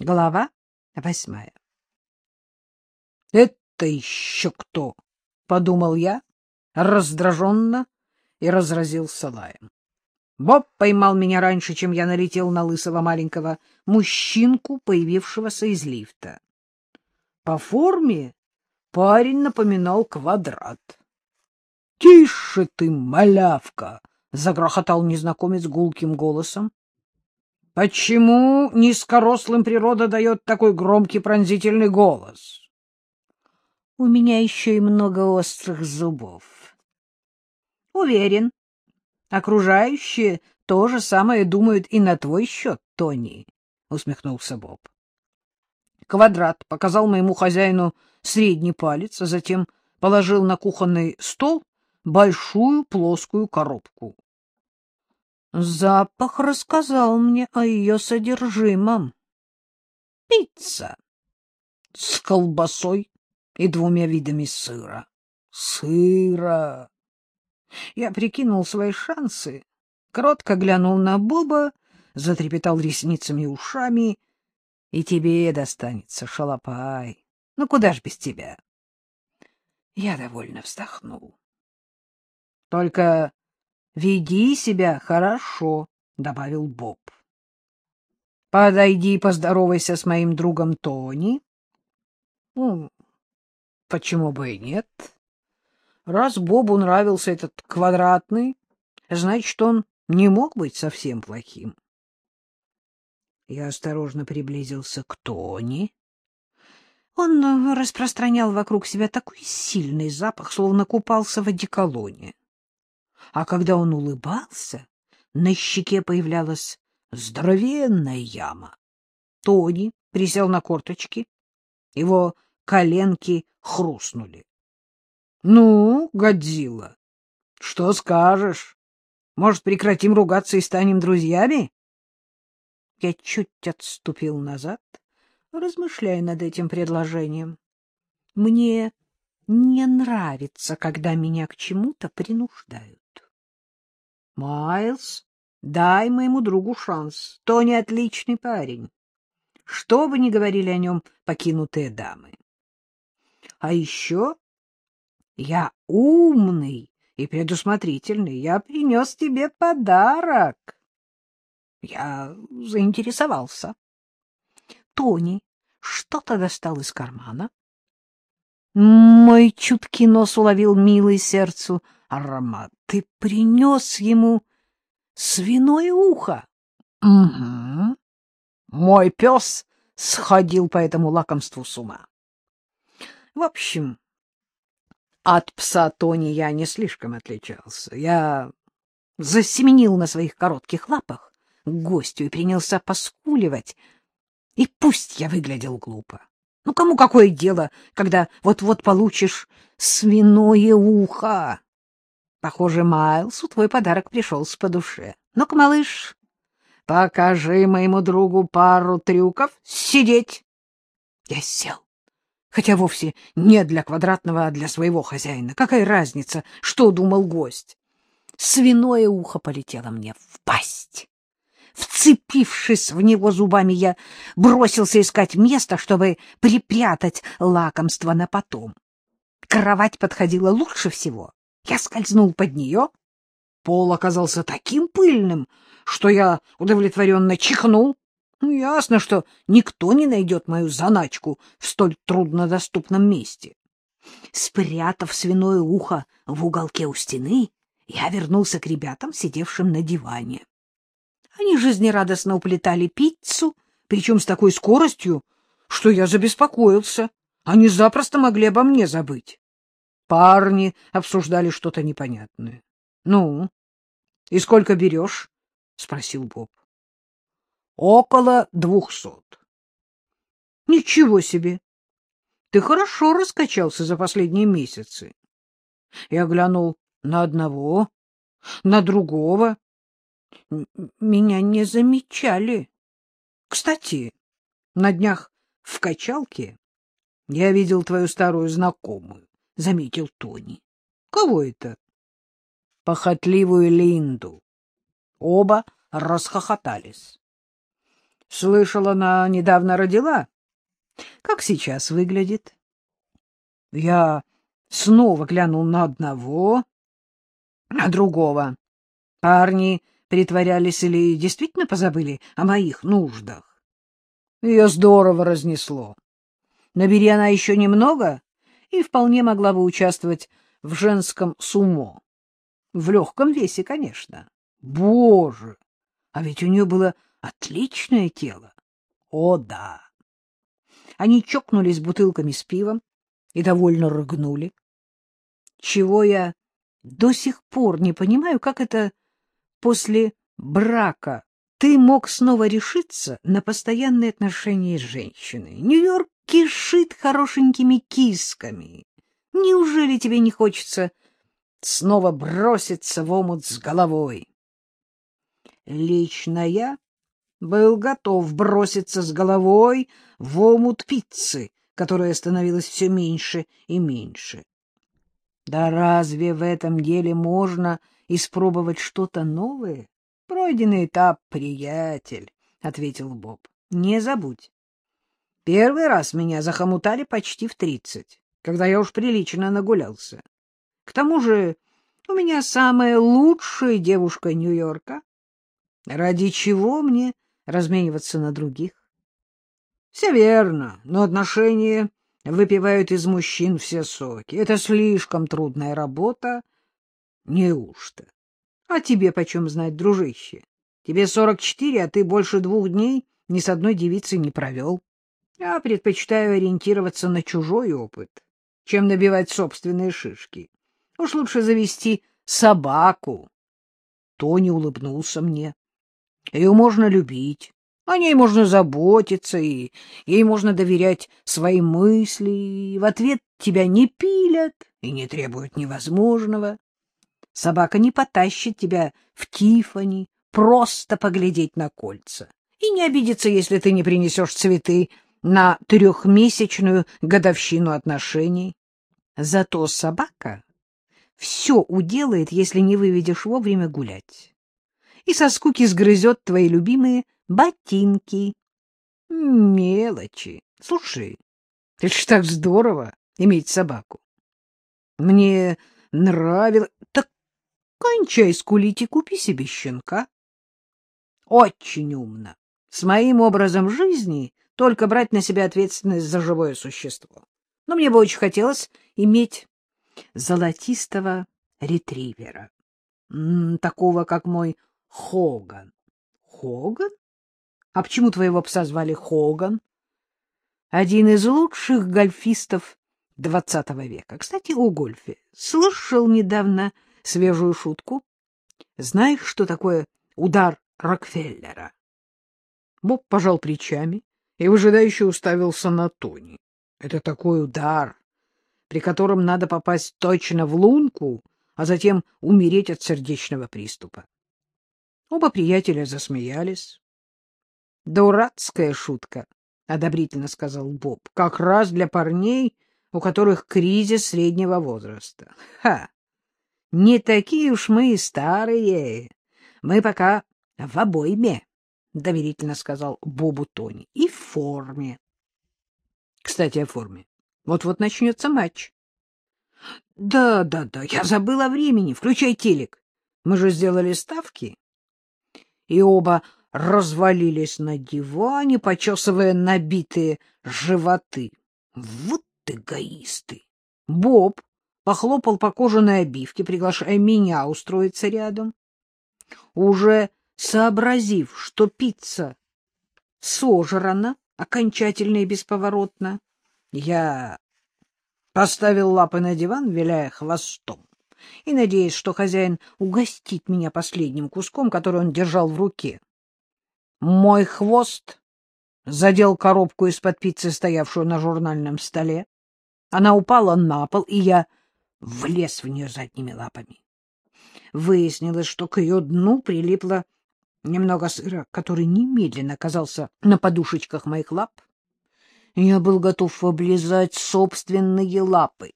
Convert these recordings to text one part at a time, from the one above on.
Глава восьмая. — Это еще кто? — подумал я раздраженно и разразился лаем. Боб поймал меня раньше, чем я налетел на лысого маленького мужчинку, появившегося из лифта. По форме парень напоминал квадрат. — Тише ты, малявка! — загрохотал незнакомец гулким голосом. Почему низкорослым природа дает такой громкий пронзительный голос? У меня еще и много острых зубов. Уверен, окружающие то же самое думают и на твой счет, Тони, — усмехнулся Боб. Квадрат показал моему хозяину средний палец, а затем положил на кухонный стол большую плоскую коробку. Запах рассказал мне о ее содержимом. Пицца с колбасой и двумя видами сыра. Сыра! Я прикинул свои шансы, кротко глянул на Боба, затрепетал ресницами и ушами. И тебе достанется, шалопай. Ну, куда ж без тебя? Я довольно вздохнул. Только — Веди себя хорошо, — добавил Боб. — Подойди и поздоровайся с моим другом Тони. — Ну, почему бы и нет? Раз Бобу нравился этот квадратный, значит, он не мог быть совсем плохим. Я осторожно приблизился к Тони. Он распространял вокруг себя такой сильный запах, словно купался в одеколоне а когда он улыбался, на щеке появлялась здоровенная яма. Тони присел на корточки, его коленки хрустнули. — Ну, Годзилла, что скажешь? Может, прекратим ругаться и станем друзьями? Я чуть отступил назад, размышляя над этим предложением. Мне не нравится, когда меня к чему-то принуждают. Майлз, дай моему другу шанс. Тони отличный парень. Что бы ни говорили о нем покинутые дамы. А еще я умный и предусмотрительный. Я принес тебе подарок. Я заинтересовался. Тони что-то достал из кармана. Мой чуткий нос уловил милый сердцу аромат. Ты принес ему свиное ухо? — Угу. Мой пес сходил по этому лакомству с ума. В общем, от пса Тони я не слишком отличался. Я засеменил на своих коротких лапах гостю и принялся поскуливать. И пусть я выглядел глупо. Ну, кому какое дело, когда вот-вот получишь свиное ухо? Похоже, Майлсу твой подарок пришелся по душе. Ну-ка, малыш, покажи моему другу пару трюков. Сидеть! Я сел. Хотя вовсе не для квадратного, а для своего хозяина. Какая разница, что думал гость? Свиное ухо полетело мне в пасть. Вцепившись в него зубами, я бросился искать место, чтобы припрятать лакомство на потом. Кровать подходила лучше всего. Я скользнул под нее. Пол оказался таким пыльным, что я удовлетворенно чихнул. Ну, ясно, что никто не найдет мою заначку в столь труднодоступном месте. Спрятав свиное ухо в уголке у стены, я вернулся к ребятам, сидевшим на диване. Они жизнерадостно уплетали пиццу, причем с такой скоростью, что я забеспокоился. Они запросто могли обо мне забыть. Парни обсуждали что-то непонятное. — Ну, и сколько берешь? — спросил Боб. — Около двухсот. — Ничего себе! Ты хорошо раскачался за последние месяцы. Я глянул на одного, на другого. Меня не замечали. Кстати, на днях в качалке я видел твою старую знакомую. — заметил Тони. — Кого это? — Похотливую Линду. Оба расхохотались. Слышал, она недавно родила. Как сейчас выглядит? Я снова глянул на одного, на другого. Парни притворялись или действительно позабыли о моих нуждах. Ее здорово разнесло. Набери она еще немного, и вполне могла бы участвовать в женском сумо. В легком весе, конечно. Боже! А ведь у нее было отличное тело. О, да! Они чокнулись бутылками с пивом и довольно рыгнули. Чего я до сих пор не понимаю, как это после брака ты мог снова решиться на постоянные отношения с женщиной. Нью-Йорк кишит хорошенькими кисками. Неужели тебе не хочется снова броситься в омут с головой? Лично я был готов броситься с головой в омут пиццы, которая становилась все меньше и меньше. Да разве в этом деле можно испробовать что-то новое? Пройденный этап, приятель, — ответил Боб. — Не забудь. Первый раз меня захомутали почти в тридцать, когда я уж прилично нагулялся. К тому же у меня самая лучшая девушка Нью-Йорка. Ради чего мне размениваться на других? Все верно, но отношения выпивают из мужчин все соки. Это слишком трудная работа. Неужто? А тебе почем знать, дружище? Тебе сорок четыре, а ты больше двух дней ни с одной девицей не провел. Я предпочитаю ориентироваться на чужой опыт, чем набивать собственные шишки. Уж лучше завести собаку. Тони улыбнулся мне. Ее можно любить, о ней можно заботиться, и ей можно доверять свои мысли, и в ответ тебя не пилят и не требуют невозможного. Собака не потащит тебя в Тифани просто поглядеть на кольца и не обидится, если ты не принесешь цветы на трехмесячную годовщину отношений. Зато собака все уделает, если не выведешь вовремя гулять. И со скуки сгрызет твои любимые ботинки. Мелочи. Слушай, это ж так здорово иметь собаку. Мне нравилось... Так кончай скулить и купи себе щенка. Очень умно. С моим образом жизни только брать на себя ответственность за живое существо. Но мне бы очень хотелось иметь золотистого ретривера, такого, как мой Хоган. Хоган? А почему твоего пса звали Хоган? Один из лучших гольфистов двадцатого века. Кстати, о гольфе. Слышал недавно свежую шутку. Знаешь, что такое удар Рокфеллера? Боб пожал плечами и выжидающе уставился на Тони. Это такой удар, при котором надо попасть точно в лунку, а затем умереть от сердечного приступа. Оба приятеля засмеялись. — Дурацкая шутка, — одобрительно сказал Боб, — как раз для парней, у которых кризис среднего возраста. Ха! Не такие уж мы и старые. Мы пока в обойме, — доверительно сказал Бобу Тони, — и в форме. Кстати, о форме. Вот-вот начнется матч. Да, да, да, я забыл о времени. Включай телек. Мы же сделали ставки. И оба развалились на диване, почесывая набитые животы. Вот эгоисты! Боб похлопал по кожаной обивке, приглашая меня устроиться рядом. Уже сообразив, что пицца сожрана окончательно и бесповоротно, я поставил лапы на диван, виляя хвостом, и надеясь, что хозяин угостит меня последним куском, который он держал в руке. Мой хвост задел коробку из-под пиццы, стоявшую на журнальном столе. Она упала на пол, и я влез в нее задними лапами. Выяснилось, что к ее дну прилипло немного сыра, который немедленно оказался на подушечках моих лап. Я был готов облизать собственные лапы.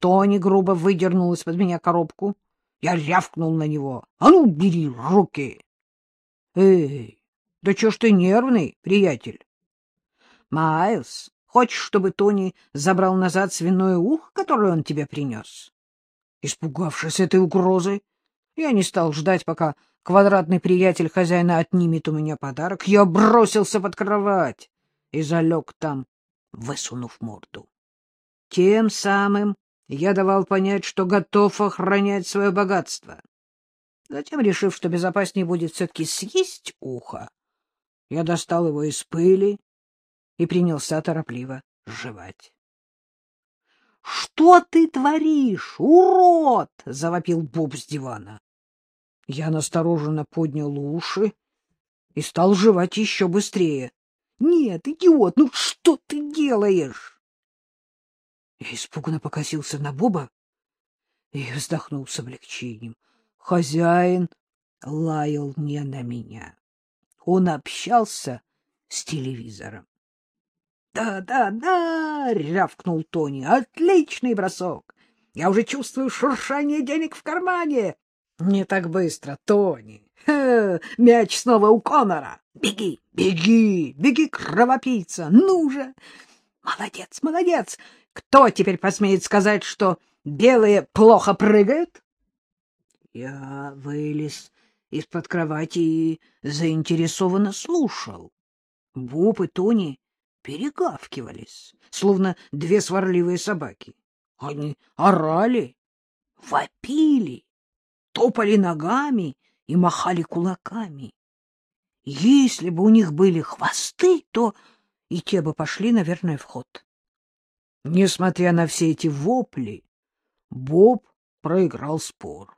Тони грубо выдернул из-под меня коробку. Я рявкнул на него. — А ну, бери руки! — Эй, Да чё ж ты нервный, приятель? Майлз, хочешь, чтобы Тони забрал назад свиное ухо, которое он тебе принес? Испугавшись этой угрозы, я не стал ждать, пока квадратный приятель хозяина отнимет у меня подарок. Я бросился под кровать и залег там, высунув морду. Тем самым я давал понять, что готов охранять свое богатство. Затем, решив, что безопаснее будет все-таки съесть ухо, я достал его из пыли и принялся торопливо жевать. — Что ты творишь, урод? — завопил Боб с дивана. Я настороженно поднял уши и стал жевать еще быстрее. — Нет, идиот, ну что ты делаешь? Я испуганно покосился на Боба и вздохнул с облегчением. Хозяин лаял не на меня. Он общался с телевизором. «Да, да, да!» — рявкнул Тони. «Отличный бросок! Я уже чувствую шуршание денег в кармане!» «Не так быстро, Тони! Ха, мяч снова у Конора! Беги, беги, беги, кровопийца! Ну же! Молодец, молодец! Кто теперь посмеет сказать, что белые плохо прыгают?» Я вылез из-под кровати и заинтересованно слушал. Боб и Тони перегавкивались, словно две сварливые собаки. Они орали, вопили, топали ногами и махали кулаками. Если бы у них были хвосты, то и те бы пошли, наверное, в ход. Несмотря на все эти вопли, Боб проиграл спор.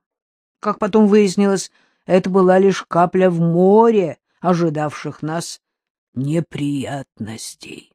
Как потом выяснилось, это была лишь капля в море ожидавших нас неприятностей.